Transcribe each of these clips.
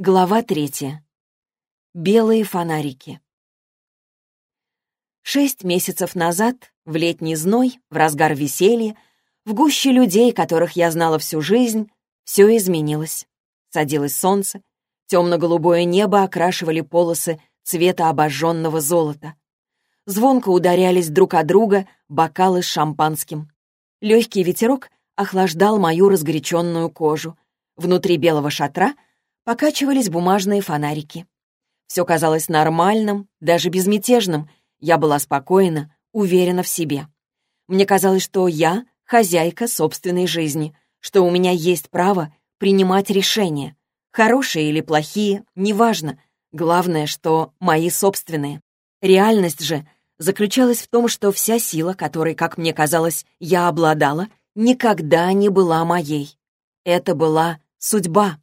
Глава третья. Белые фонарики. Шесть месяцев назад, в летний зной, в разгар веселья, в гуще людей, которых я знала всю жизнь, все изменилось. Садилось солнце, темно-голубое небо окрашивали полосы цвета обожженного золота. Звонко ударялись друг о друга бокалы с шампанским. Легкий ветерок охлаждал мою разгоряченную кожу. Внутри белого шатра — покачивались бумажные фонарики. Все казалось нормальным, даже безмятежным. Я была спокойна, уверена в себе. Мне казалось, что я — хозяйка собственной жизни, что у меня есть право принимать решения. Хорошие или плохие, неважно. Главное, что мои собственные. Реальность же заключалась в том, что вся сила, которой, как мне казалось, я обладала, никогда не была моей. Это была судьба.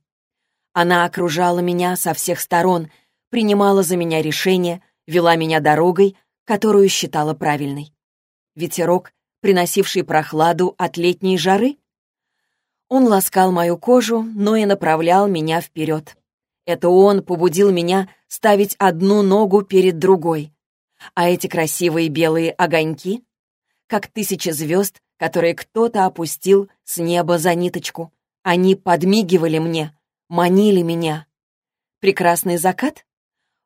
Она окружала меня со всех сторон, принимала за меня решения, вела меня дорогой, которую считала правильной. Ветерок, приносивший прохладу от летней жары? Он ласкал мою кожу, но и направлял меня вперед. Это он побудил меня ставить одну ногу перед другой. А эти красивые белые огоньки, как тысячи звезд, которые кто-то опустил с неба за ниточку, они подмигивали мне, манили меня. Прекрасный закат?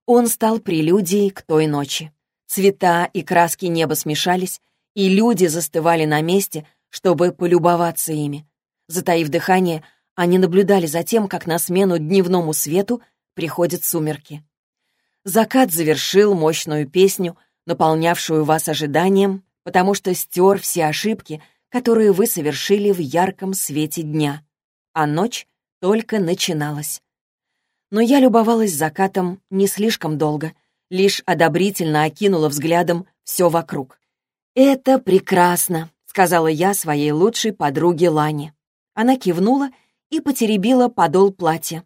Он стал прелюдией к той ночи. Цвета и краски неба смешались, и люди застывали на месте, чтобы полюбоваться ими. Затаив дыхание, они наблюдали за тем, как на смену дневному свету приходят сумерки. Закат завершил мощную песню, наполнявшую вас ожиданием, потому что стер все ошибки, которые вы совершили в ярком свете дня. А ночь только начиналось. Но я любовалась закатом не слишком долго, лишь одобрительно окинула взглядом все вокруг. «Это прекрасно», — сказала я своей лучшей подруге Лане. Она кивнула и потеребила подол платья.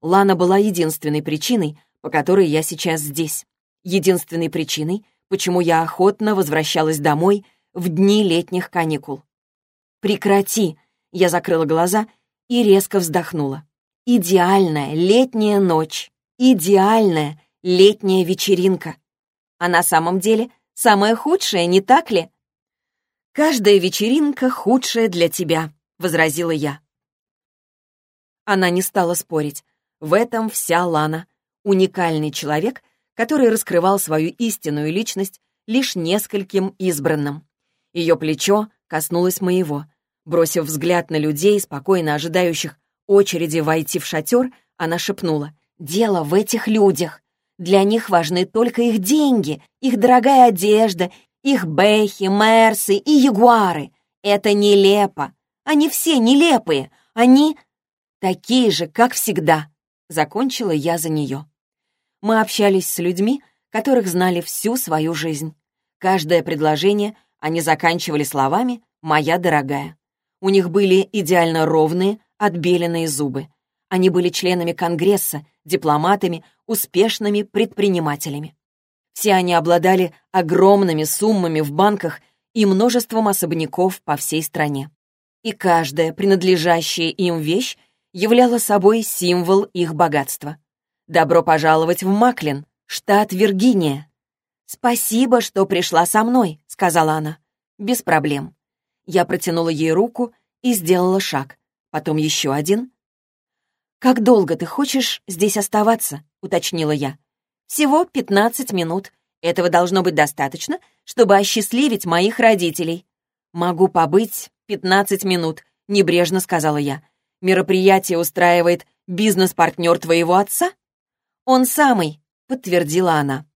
Лана была единственной причиной, по которой я сейчас здесь. Единственной причиной, почему я охотно возвращалась домой в дни летних каникул. «Прекрати!» — я закрыла глаза и резко вздохнула. Идеальная летняя ночь, идеальная летняя вечеринка. А на самом деле самая худшая, не так ли? «Каждая вечеринка худшая для тебя», — возразила я. Она не стала спорить. В этом вся Лана. Уникальный человек, который раскрывал свою истинную личность лишь нескольким избранным. Ее плечо коснулось моего. Бросив взгляд на людей, спокойно ожидающих очереди войти в шатер, она шепнула. «Дело в этих людях. Для них важны только их деньги, их дорогая одежда, их бэхи, мерсы и ягуары. Это нелепо. Они все нелепые. Они такие же, как всегда». Закончила я за нее. Мы общались с людьми, которых знали всю свою жизнь. Каждое предложение они заканчивали словами «моя дорогая». У них были идеально ровные, отбеленные зубы. Они были членами Конгресса, дипломатами, успешными предпринимателями. Все они обладали огромными суммами в банках и множеством особняков по всей стране. И каждая принадлежащая им вещь являла собой символ их богатства. «Добро пожаловать в Маклин, штат Виргиния». «Спасибо, что пришла со мной», — сказала она. «Без проблем. Я протянула ей руку и сделала шаг. Потом еще один. «Как долго ты хочешь здесь оставаться?» — уточнила я. «Всего пятнадцать минут. Этого должно быть достаточно, чтобы осчастливить моих родителей». «Могу побыть пятнадцать минут», — небрежно сказала я. «Мероприятие устраивает бизнес-партнер твоего отца?» «Он самый», — подтвердила она.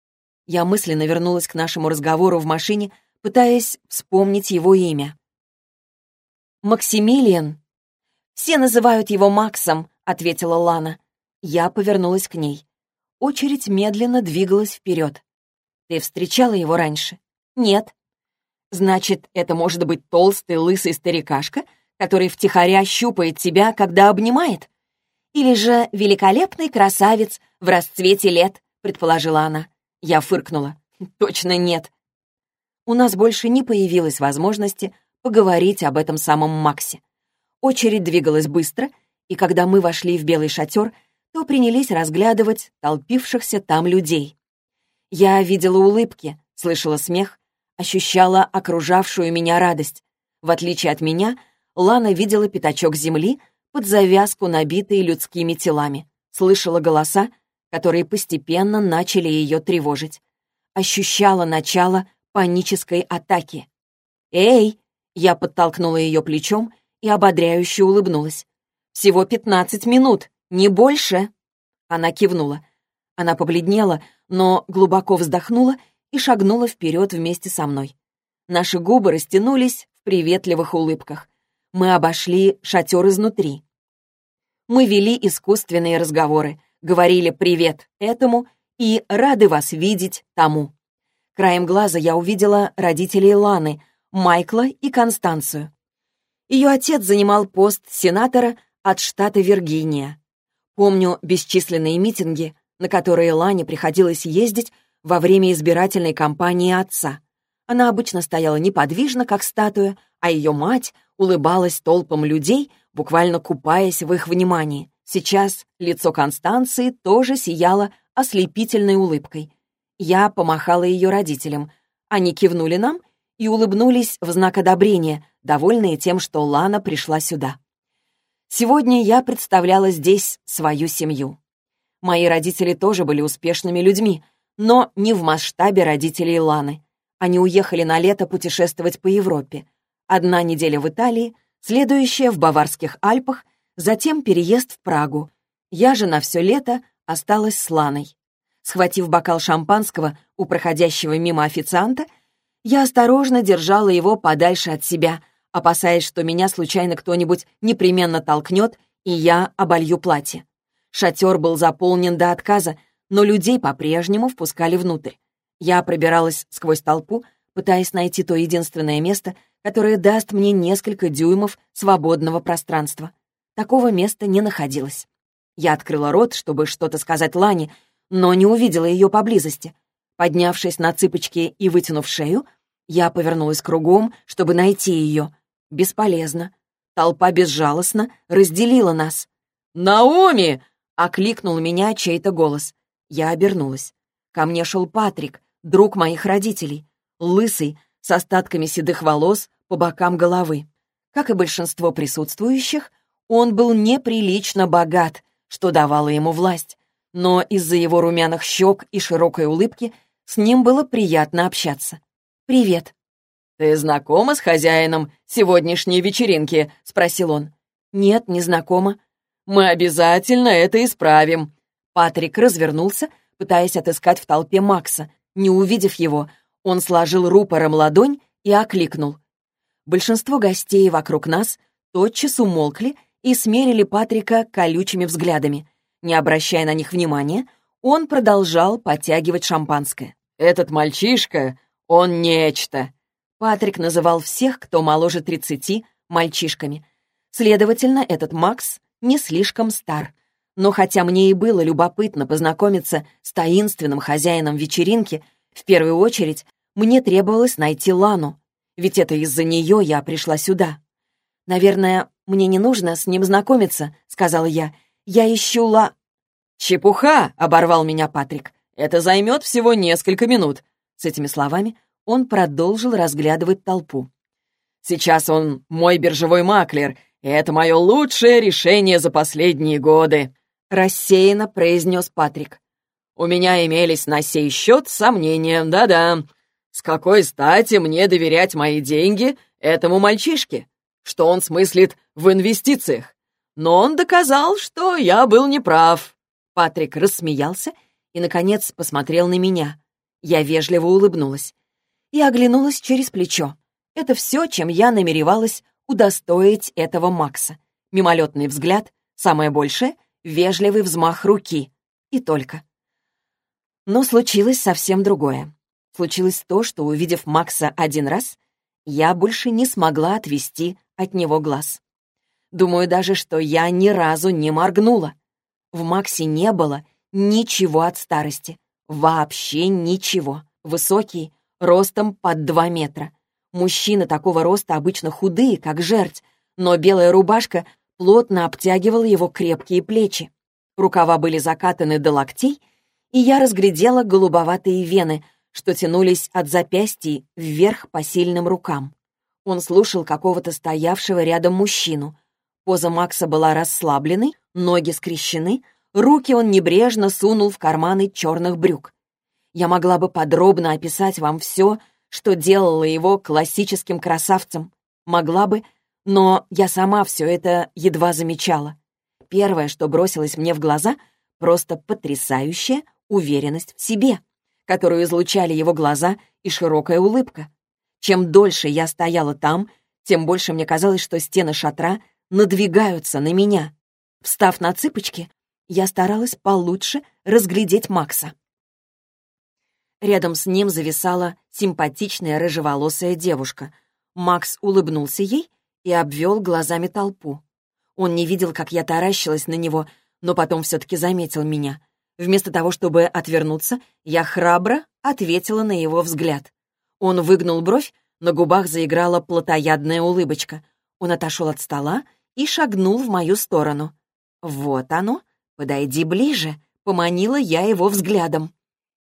Я мысленно вернулась к нашему разговору в машине, пытаясь вспомнить его имя. «Максимилиан». «Все называют его Максом», — ответила Лана. Я повернулась к ней. Очередь медленно двигалась вперед. «Ты встречала его раньше?» «Нет». «Значит, это может быть толстый лысый старикашка, который втихаря щупает тебя, когда обнимает?» «Или же великолепный красавец в расцвете лет», — предположила она. Я фыркнула. Точно нет. У нас больше не появилось возможности поговорить об этом самом Максе. Очередь двигалась быстро, и когда мы вошли в белый шатер, то принялись разглядывать толпившихся там людей. Я видела улыбки, слышала смех, ощущала окружавшую меня радость. В отличие от меня, Лана видела пятачок земли под завязку, набитый людскими телами, слышала голоса, которые постепенно начали ее тревожить. Ощущала начало панической атаки. «Эй!» — я подтолкнула ее плечом и ободряюще улыбнулась. «Всего пятнадцать минут, не больше!» Она кивнула. Она побледнела, но глубоко вздохнула и шагнула вперед вместе со мной. Наши губы растянулись в приветливых улыбках. Мы обошли шатер изнутри. Мы вели искусственные разговоры, говорили «привет» этому и «рады вас видеть» тому. Краем глаза я увидела родителей Ланы, Майкла и Констанцию. Ее отец занимал пост сенатора от штата Виргиния. Помню бесчисленные митинги, на которые Лане приходилось ездить во время избирательной кампании отца. Она обычно стояла неподвижно, как статуя, а ее мать улыбалась толпам людей, буквально купаясь в их внимании. Сейчас лицо Констанции тоже сияло ослепительной улыбкой. Я помахала ее родителям. Они кивнули нам и улыбнулись в знак одобрения, довольные тем, что Лана пришла сюда. Сегодня я представляла здесь свою семью. Мои родители тоже были успешными людьми, но не в масштабе родителей Ланы. Они уехали на лето путешествовать по Европе. Одна неделя в Италии, следующая в Баварских Альпах, затем переезд в Прагу. Я же на все лето осталась с Ланой. Схватив бокал шампанского у проходящего мимо официанта, я осторожно держала его подальше от себя, опасаясь, что меня случайно кто-нибудь непременно толкнет, и я оболью платье. Шатер был заполнен до отказа, но людей по-прежнему впускали внутрь. Я пробиралась сквозь толпу, пытаясь найти то единственное место, которое даст мне несколько дюймов свободного пространства. Такого места не находилось. Я открыла рот, чтобы что-то сказать Лане, но не увидела ее поблизости. Поднявшись на цыпочки и вытянув шею, я повернулась кругом, чтобы найти ее. Бесполезно. Толпа безжалостно разделила нас. «Наоми!» — окликнул меня чей-то голос. Я обернулась. Ко мне шел Патрик, друг моих родителей, лысый, с остатками седых волос по бокам головы. Как и большинство присутствующих, он был неприлично богат, что давало ему власть. Но из-за его румяных щек и широкой улыбки с ним было приятно общаться. «Привет». «Ты знакома с хозяином сегодняшней вечеринки?» — спросил он. «Нет, не знакома». «Мы обязательно это исправим». Патрик развернулся, пытаясь отыскать в толпе Макса. Не увидев его, он сложил рупором ладонь и окликнул. Большинство гостей вокруг нас тотчас умолкли и смерили Патрика колючими взглядами. Не обращая на них внимания, он продолжал подтягивать шампанское. «Этот мальчишка, он нечто!» Патрик называл всех, кто моложе тридцати, мальчишками. Следовательно, этот Макс не слишком стар. Но хотя мне и было любопытно познакомиться с таинственным хозяином вечеринки, в первую очередь мне требовалось найти Лану, ведь это из-за нее я пришла сюда. «Наверное, мне не нужно с ним знакомиться», — сказала я. «Я ищу Ла...» «Чепуха!» — оборвал меня Патрик. «Это займет всего несколько минут». С этими словами он продолжил разглядывать толпу. «Сейчас он мой биржевой маклер, и это мое лучшее решение за последние годы», — рассеянно произнес Патрик. «У меня имелись на сей счет сомнения, да-да. С какой стати мне доверять мои деньги этому мальчишке? что он смыслит в инвестициях. Но он доказал, что я был неправ. Патрик рассмеялся и, наконец, посмотрел на меня. Я вежливо улыбнулась и оглянулась через плечо. Это все, чем я намеревалась удостоить этого Макса. Мимолетный взгляд, самое большее — вежливый взмах руки. И только. Но случилось совсем другое. Случилось то, что, увидев Макса один раз, я больше не смогла отвести от него глаз. Думаю даже, что я ни разу не моргнула. В Максе не было ничего от старости. Вообще ничего. высокий, ростом под два метра. Мужчины такого роста обычно худые, как жерть, но белая рубашка плотно обтягивала его крепкие плечи. Рукава были закатаны до локтей, и я разглядела голубоватые вены, что тянулись от запястий вверх по сильным рукам. Он слушал какого-то стоявшего рядом мужчину. Поза Макса была расслабленной, ноги скрещены, руки он небрежно сунул в карманы черных брюк. Я могла бы подробно описать вам все, что делало его классическим красавцем. Могла бы, но я сама все это едва замечала. Первое, что бросилось мне в глаза, просто потрясающая уверенность в себе, которую излучали его глаза и широкая улыбка. Чем дольше я стояла там, тем больше мне казалось, что стены шатра надвигаются на меня. Встав на цыпочки, я старалась получше разглядеть Макса. Рядом с ним зависала симпатичная рыжеволосая девушка. Макс улыбнулся ей и обвел глазами толпу. Он не видел, как я таращилась на него, но потом все-таки заметил меня. Вместо того, чтобы отвернуться, я храбро ответила на его взгляд. Он выгнул бровь, на губах заиграла плотоядная улыбочка. Он отошел от стола и шагнул в мою сторону. «Вот оно, подойди ближе», — поманила я его взглядом.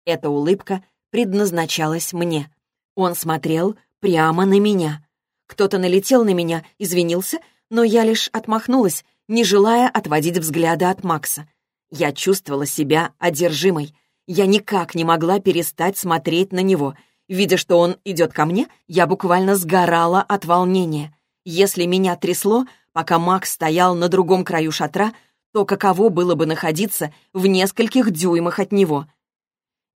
Эта улыбка предназначалась мне. Он смотрел прямо на меня. Кто-то налетел на меня, извинился, но я лишь отмахнулась, не желая отводить взгляда от Макса. Я чувствовала себя одержимой. Я никак не могла перестать смотреть на него. Видя, что он идет ко мне, я буквально сгорала от волнения. Если меня трясло, пока Макс стоял на другом краю шатра, то каково было бы находиться в нескольких дюймах от него —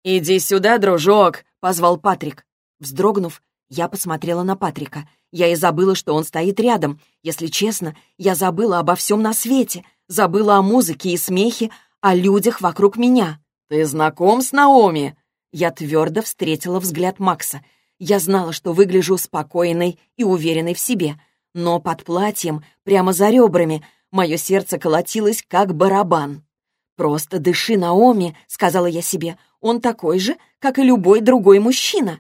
«Иди сюда, дружок!» — позвал Патрик. Вздрогнув, я посмотрела на Патрика. Я и забыла, что он стоит рядом. Если честно, я забыла обо всем на свете. Забыла о музыке и смехе, о людях вокруг меня. «Ты знаком с Наоми?» Я твердо встретила взгляд Макса. Я знала, что выгляжу спокойной и уверенной в себе. Но под платьем, прямо за ребрами, мое сердце колотилось, как барабан. «Просто дыши, Наоми», — сказала я себе. Он такой же, как и любой другой мужчина».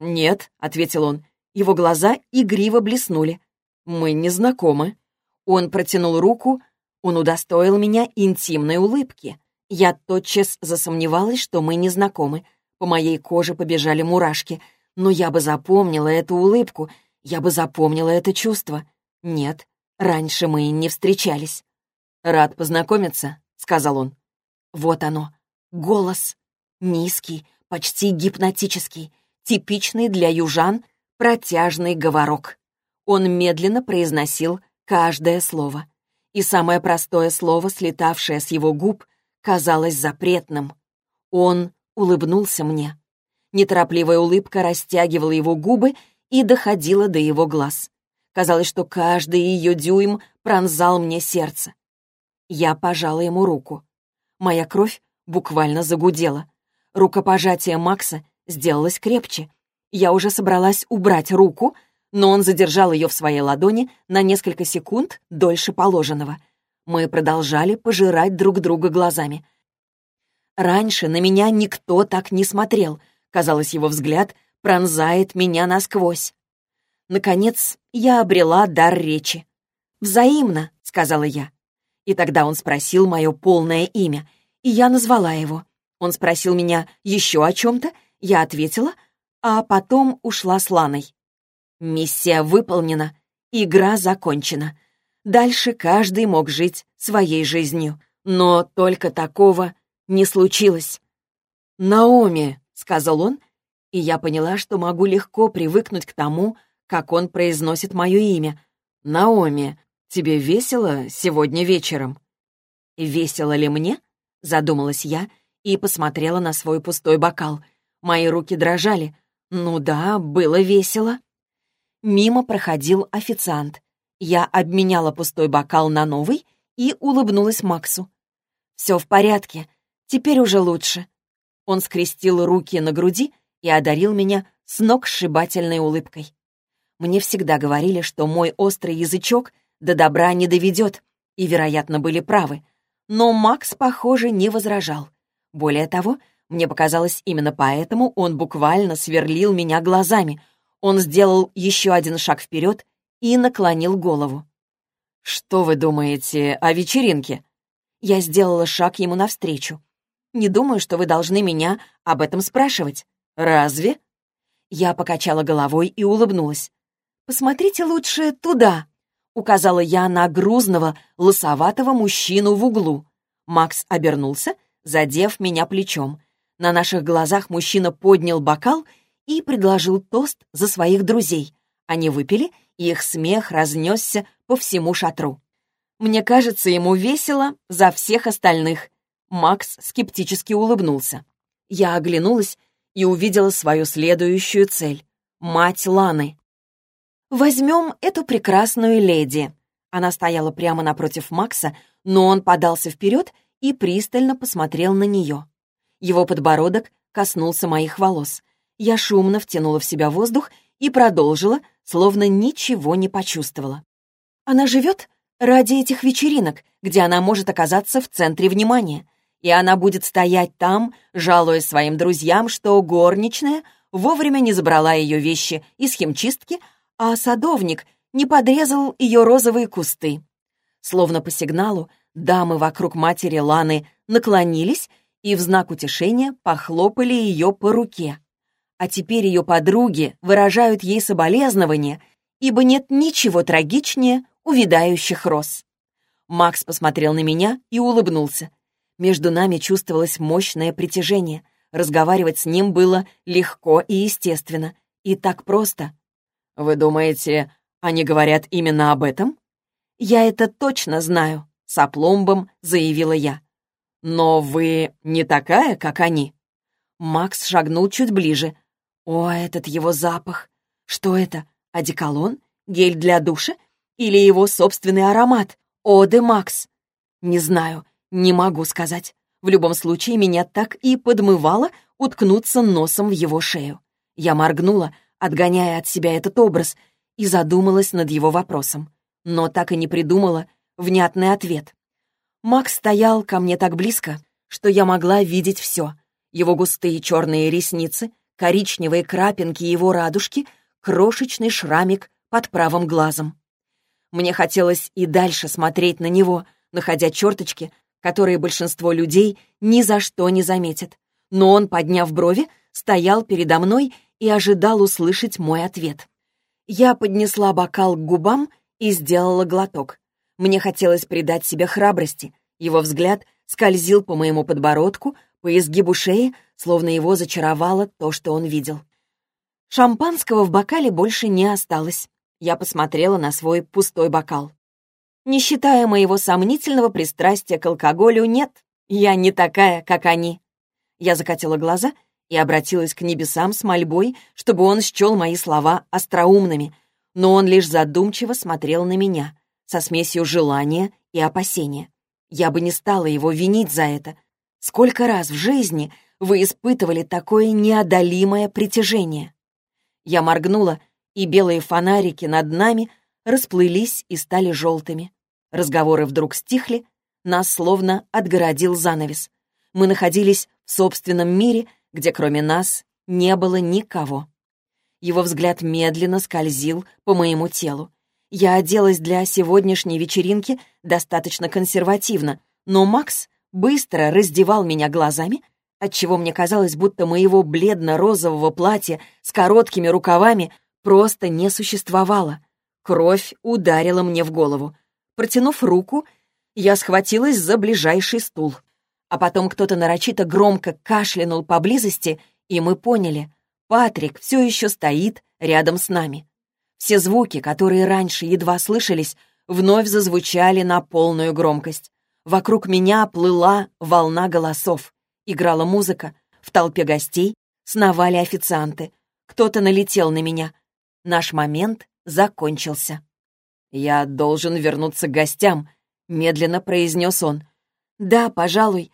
«Нет», — ответил он. Его глаза игриво блеснули. «Мы не знакомы». Он протянул руку, он удостоил меня интимной улыбки. Я тотчас засомневалась, что мы не знакомы. По моей коже побежали мурашки. Но я бы запомнила эту улыбку, я бы запомнила это чувство. Нет, раньше мы не встречались. «Рад познакомиться», — сказал он. Вот оно, голос. Низкий, почти гипнотический, типичный для южан протяжный говорок. Он медленно произносил каждое слово. И самое простое слово, слетавшее с его губ, казалось запретным. Он улыбнулся мне. Неторопливая улыбка растягивала его губы и доходила до его глаз. Казалось, что каждый ее дюйм пронзал мне сердце. Я пожала ему руку. Моя кровь буквально загудела. Рукопожатие Макса сделалось крепче. Я уже собралась убрать руку, но он задержал ее в своей ладони на несколько секунд дольше положенного. Мы продолжали пожирать друг друга глазами. Раньше на меня никто так не смотрел. Казалось, его взгляд пронзает меня насквозь. Наконец, я обрела дар речи. «Взаимно», — сказала я. И тогда он спросил мое полное имя, и я назвала его. Он спросил меня еще о чем-то, я ответила, а потом ушла с Ланой. Миссия выполнена, игра закончена. Дальше каждый мог жить своей жизнью, но только такого не случилось. «Наоми», — сказал он, и я поняла, что могу легко привыкнуть к тому, как он произносит мое имя. «Наоми, тебе весело сегодня вечером?» «Весело ли мне?» — задумалась я и посмотрела на свой пустой бокал. Мои руки дрожали. Ну да, было весело. Мимо проходил официант. Я обменяла пустой бокал на новый и улыбнулась Максу. «Все в порядке. Теперь уже лучше». Он скрестил руки на груди и одарил меня с ног сшибательной улыбкой. Мне всегда говорили, что мой острый язычок до добра не доведет, и, вероятно, были правы. Но Макс, похоже, не возражал. Более того, Мне показалось, именно поэтому он буквально сверлил меня глазами. Он сделал еще один шаг вперед и наклонил голову. «Что вы думаете о вечеринке?» Я сделала шаг ему навстречу. «Не думаю, что вы должны меня об этом спрашивать». «Разве?» Я покачала головой и улыбнулась. «Посмотрите лучше туда», — указала я на грузного, лысоватого мужчину в углу. Макс обернулся, задев меня плечом. На наших глазах мужчина поднял бокал и предложил тост за своих друзей. Они выпили, и их смех разнесся по всему шатру. Мне кажется, ему весело за всех остальных. Макс скептически улыбнулся. Я оглянулась и увидела свою следующую цель — мать Ланы. «Возьмем эту прекрасную леди». Она стояла прямо напротив Макса, но он подался вперед и пристально посмотрел на нее. Его подбородок коснулся моих волос. Я шумно втянула в себя воздух и продолжила, словно ничего не почувствовала. Она живет ради этих вечеринок, где она может оказаться в центре внимания. И она будет стоять там, жалуясь своим друзьям, что горничная вовремя не забрала ее вещи из химчистки, а садовник не подрезал ее розовые кусты. Словно по сигналу, дамы вокруг матери Ланы наклонились и в знак утешения похлопали ее по руке. А теперь ее подруги выражают ей соболезнования, ибо нет ничего трагичнее увядающих роз. Макс посмотрел на меня и улыбнулся. Между нами чувствовалось мощное притяжение. Разговаривать с ним было легко и естественно. И так просто. «Вы думаете, они говорят именно об этом?» «Я это точно знаю», — с опломбом заявила я. «Но вы не такая, как они?» Макс шагнул чуть ближе. «О, этот его запах! Что это? Одеколон? Гель для душа? Или его собственный аромат? О, де Макс!» «Не знаю, не могу сказать. В любом случае, меня так и подмывало уткнуться носом в его шею. Я моргнула, отгоняя от себя этот образ, и задумалась над его вопросом. Но так и не придумала внятный ответ. Макс стоял ко мне так близко, что я могла видеть все. Его густые черные ресницы, коричневые крапинки его радужки, крошечный шрамик под правым глазом. Мне хотелось и дальше смотреть на него, находя черточки, которые большинство людей ни за что не заметят. Но он, подняв брови, стоял передо мной и ожидал услышать мой ответ. Я поднесла бокал к губам и сделала глоток. Мне хотелось придать себе храбрости. Его взгляд скользил по моему подбородку, по изгибу шеи, словно его зачаровало то, что он видел. Шампанского в бокале больше не осталось. Я посмотрела на свой пустой бокал. Не считая моего сомнительного пристрастия к алкоголю, нет, я не такая, как они. Я закатила глаза и обратилась к небесам с мольбой, чтобы он счел мои слова остроумными, но он лишь задумчиво смотрел на меня со смесью желания и опасения. Я бы не стала его винить за это. Сколько раз в жизни вы испытывали такое неодолимое притяжение? Я моргнула, и белые фонарики над нами расплылись и стали желтыми. Разговоры вдруг стихли, нас словно отгородил занавес. Мы находились в собственном мире, где кроме нас не было никого. Его взгляд медленно скользил по моему телу. Я оделась для сегодняшней вечеринки достаточно консервативно, но Макс быстро раздевал меня глазами, отчего мне казалось, будто моего бледно-розового платья с короткими рукавами просто не существовало. Кровь ударила мне в голову. Протянув руку, я схватилась за ближайший стул. А потом кто-то нарочито громко кашлянул поблизости, и мы поняли — Патрик все еще стоит рядом с нами. Все звуки, которые раньше едва слышались, вновь зазвучали на полную громкость. Вокруг меня плыла волна голосов. Играла музыка. В толпе гостей сновали официанты. Кто-то налетел на меня. Наш момент закончился. «Я должен вернуться к гостям», — медленно произнес он. «Да, пожалуй».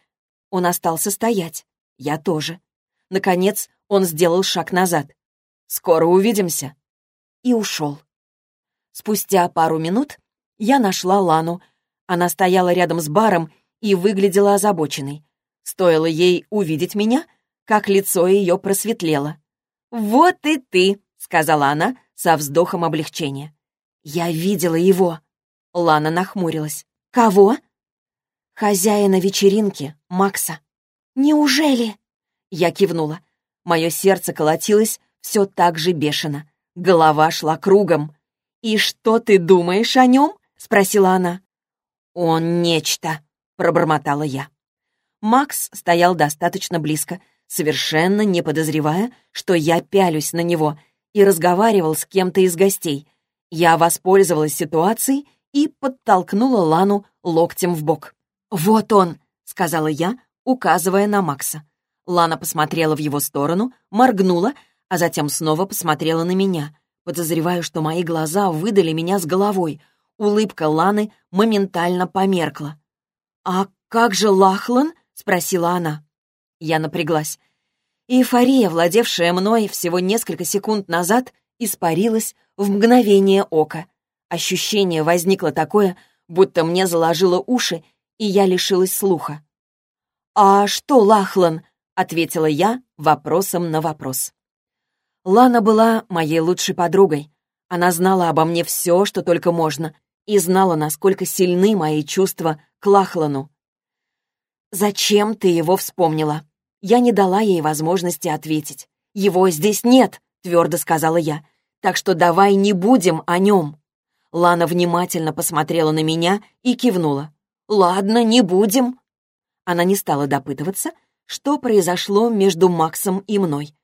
Он остался стоять. Я тоже. Наконец, он сделал шаг назад. «Скоро увидимся» и ушел. Спустя пару минут я нашла Лану. Она стояла рядом с баром и выглядела озабоченной. Стоило ей увидеть меня, как лицо ее просветлело. «Вот и ты», — сказала она со вздохом облегчения. «Я видела его». Лана нахмурилась. «Кого?» «Хозяина вечеринки, Макса». «Неужели?» Я кивнула. Мое сердце колотилось все так же бешено. Голова шла кругом. «И что ты думаешь о нем?» — спросила она. «Он нечто», — пробормотала я. Макс стоял достаточно близко, совершенно не подозревая, что я пялюсь на него, и разговаривал с кем-то из гостей. Я воспользовалась ситуацией и подтолкнула Лану локтем в бок. «Вот он», — сказала я, указывая на Макса. Лана посмотрела в его сторону, моргнула, а затем снова посмотрела на меня. Подозреваю, что мои глаза выдали меня с головой. Улыбка Ланы моментально померкла. «А как же Лахлан?» — спросила она. Я напряглась. Эйфория, владевшая мной всего несколько секунд назад, испарилась в мгновение ока. Ощущение возникло такое, будто мне заложило уши, и я лишилась слуха. «А что, Лахлан?» — ответила я вопросом на вопрос. Лана была моей лучшей подругой. Она знала обо мне все, что только можно, и знала, насколько сильны мои чувства к Лахлану. «Зачем ты его вспомнила?» Я не дала ей возможности ответить. «Его здесь нет», — твердо сказала я. «Так что давай не будем о нем». Лана внимательно посмотрела на меня и кивнула. «Ладно, не будем». Она не стала допытываться, что произошло между Максом и мной.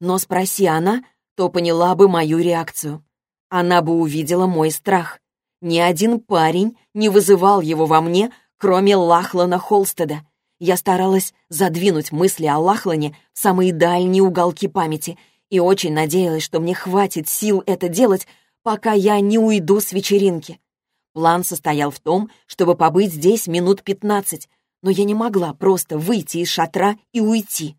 Но спроси она, то поняла бы мою реакцию. Она бы увидела мой страх. Ни один парень не вызывал его во мне, кроме Лахлана Холстеда. Я старалась задвинуть мысли о Лахлане в самые дальние уголки памяти и очень надеялась, что мне хватит сил это делать, пока я не уйду с вечеринки. План состоял в том, чтобы побыть здесь минут пятнадцать, но я не могла просто выйти из шатра и уйти.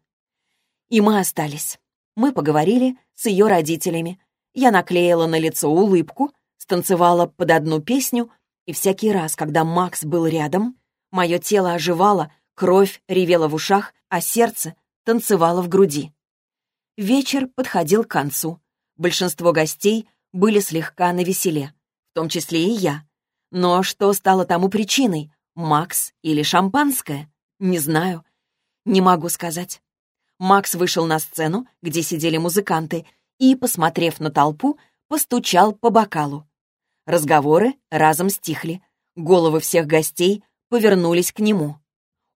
И мы остались. Мы поговорили с ее родителями. Я наклеила на лицо улыбку, станцевала под одну песню, и всякий раз, когда Макс был рядом, мое тело оживало, кровь ревела в ушах, а сердце танцевало в груди. Вечер подходил к концу. Большинство гостей были слегка навеселе, в том числе и я. Но что стало тому причиной? Макс или шампанское? Не знаю. Не могу сказать. Макс вышел на сцену, где сидели музыканты, и, посмотрев на толпу, постучал по бокалу. Разговоры разом стихли. Головы всех гостей повернулись к нему.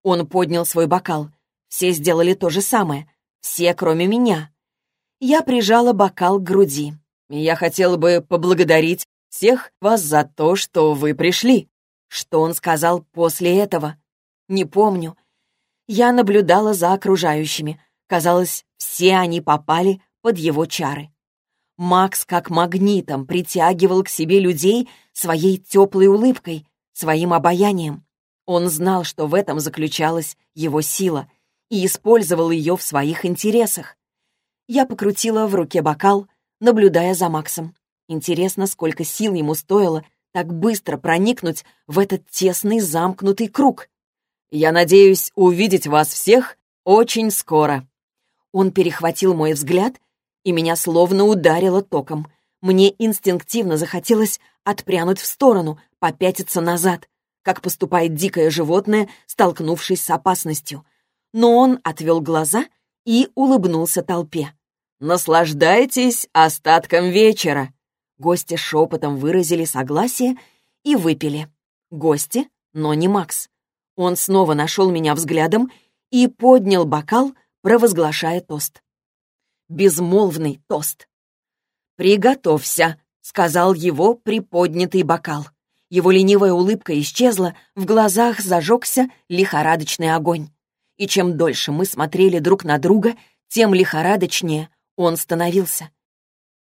Он поднял свой бокал. Все сделали то же самое. Все, кроме меня. Я прижала бокал к груди. «Я хотел бы поблагодарить всех вас за то, что вы пришли», что он сказал после этого? Не помню. Я наблюдала за окружающими. Казалось, все они попали под его чары. Макс как магнитом притягивал к себе людей своей теплой улыбкой, своим обаянием. Он знал, что в этом заключалась его сила, и использовал ее в своих интересах. Я покрутила в руке бокал, наблюдая за Максом. Интересно, сколько сил ему стоило так быстро проникнуть в этот тесный замкнутый круг. Я надеюсь увидеть вас всех очень скоро. Он перехватил мой взгляд, и меня словно ударило током. Мне инстинктивно захотелось отпрянуть в сторону, попятиться назад, как поступает дикое животное, столкнувшись с опасностью. Но он отвел глаза и улыбнулся толпе. «Наслаждайтесь остатком вечера!» Гости шепотом выразили согласие и выпили. Гости, но не Макс. Он снова нашел меня взглядом и поднял бокал, провозглашая тост. Безмолвный тост. «Приготовься», — сказал его приподнятый бокал. Его ленивая улыбка исчезла, в глазах зажегся лихорадочный огонь. И чем дольше мы смотрели друг на друга, тем лихорадочнее он становился.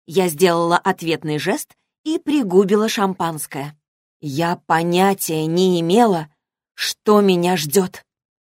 Я сделала ответный жест и пригубила шампанское. Я понятия не имела, что меня ждет.